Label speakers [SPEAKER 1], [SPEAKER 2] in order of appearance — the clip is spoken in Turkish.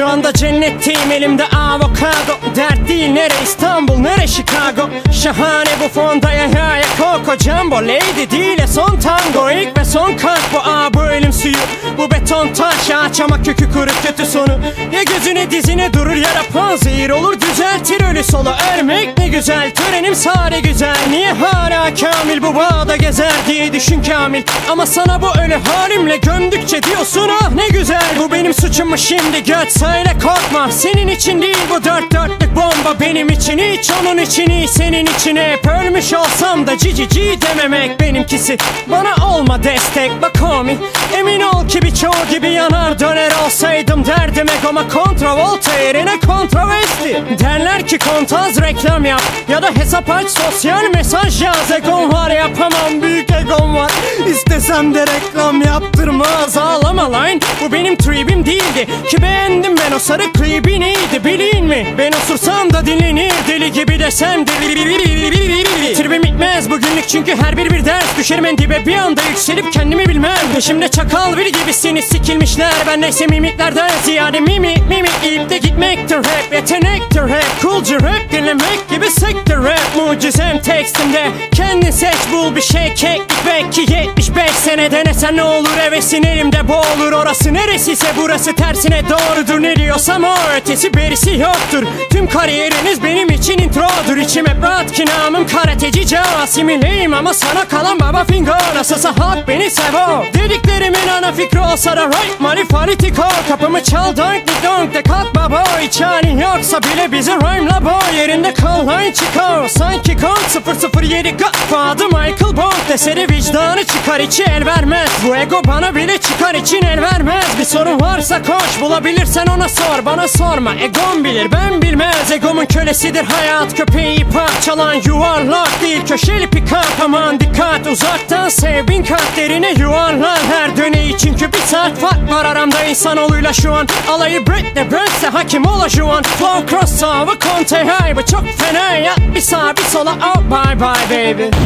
[SPEAKER 1] Şu anda cennetteyim elimde avokado. Dert değil nere İstanbul nere Chicago? Şahane bu fonda ya ya ya Coco Jumbo Lady değil son tango. İlk ve son kalp bu a bu ölüm suyu Bu beton taş ağaç ama kökü kuru kötü sonu. Ya gözüne dizine durur ya da panzehir olur düzeltir ölü solu Ölmek ne güzel törenim sare güzel. Niye hala kamil bu bağda gezer diye düşün kamil. Ama sana bu ölü halimle gömdükçe diyorsun ah ne güzel Bu benim suçum mu şimdi göt söyle korkma. Senin için değil bu dört dörtlük bomba Benim için hiç onun için iyi senin için hep. Ölmüş olsam da cici ci dememek benimkisi. Bana olma destek bak homie. Emin ol ki birçoğu gibi yanar döner olsaydım derdim egoma. Kontravolta yerine kontroversi Derler ki kontaz reklam yap ya da hesap aç sosyal mesaj yaz. Egom var yapamam büyük egom var. İstesem de reklam yaptırmaz. Ağlama lan Bu benim tribim değildi. Ki beğendim ben o sarı klibi neydi bilin mi? Ben osursam da dinlenir deli gibi desem deli Tribim bitmez bugünlük çünkü her bir bir ders Düşerim en dibe. Bir anda yükselip kendimi bilmem. Peşimde çakal bir gibisiniz sikilmişler. Ben neyse mimiklerden ziyade mimi mimi. İlk de gitmektir rap yetenektir rap Coolcu rap dinlemek gibi sektir rap. Mucizem tekstimde kendin seç bul bir şey keklik Belki 75 sene denesen ne olur hevesin elimde boğulur Orası neresiyse burası tersine doğrudur. Ne diyorsam o ötesi berisi yoktur. Tüm kariyeriniz benim için introdur. İçim hep rahat ki namım karateci Casimileyim ama sana kalan baba finger Nasılsa halk beni sevo Dediklerimin ana fikri olsa da right money fanatiko Kapımı çal donk di donk de kalk baba Hiç halin yoksa bile bizi rhyme'la boy. Yerinde kal line çıkar. Sanki kong 007 Godfather Michael Bond Deseri vicdanı çıkar içi el vermez. Bu ego bana bile çıkar için el vermez. Bir sorun varsa koş bulabilirsen ona sor. Bana sorma egom bilir ben bilmez. Egomun kölesidir hayat köpeği parçalan yuvarlak değil. Köşeli pikap aman dikkat. Uzaktan sev bin kat derine yuvarlan her döneyi. Çünkü bir saat fark var aramda insanoğluyla şu an. Alayı Britney Burns'e hakim ola şu an. Flow crossover Conte High bu çok fena ya Bir sağa bir sola. Oh bye bye baby